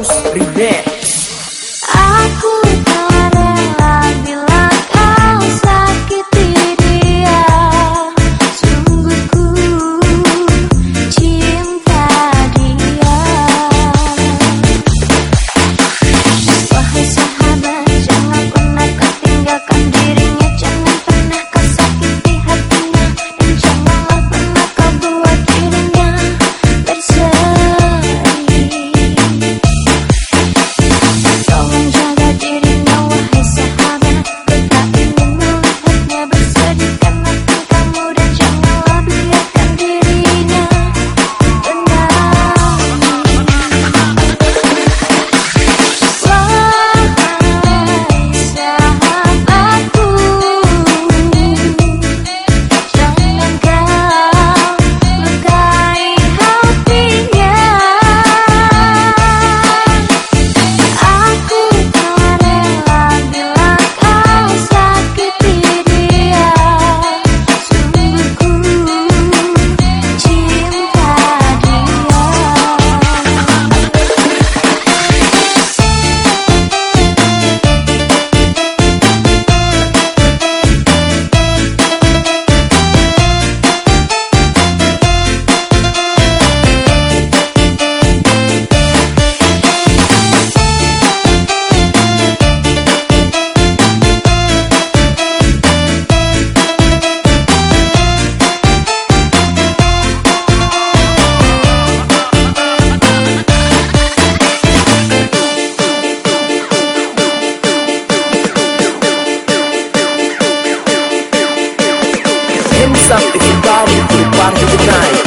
os primeiros. party tonight.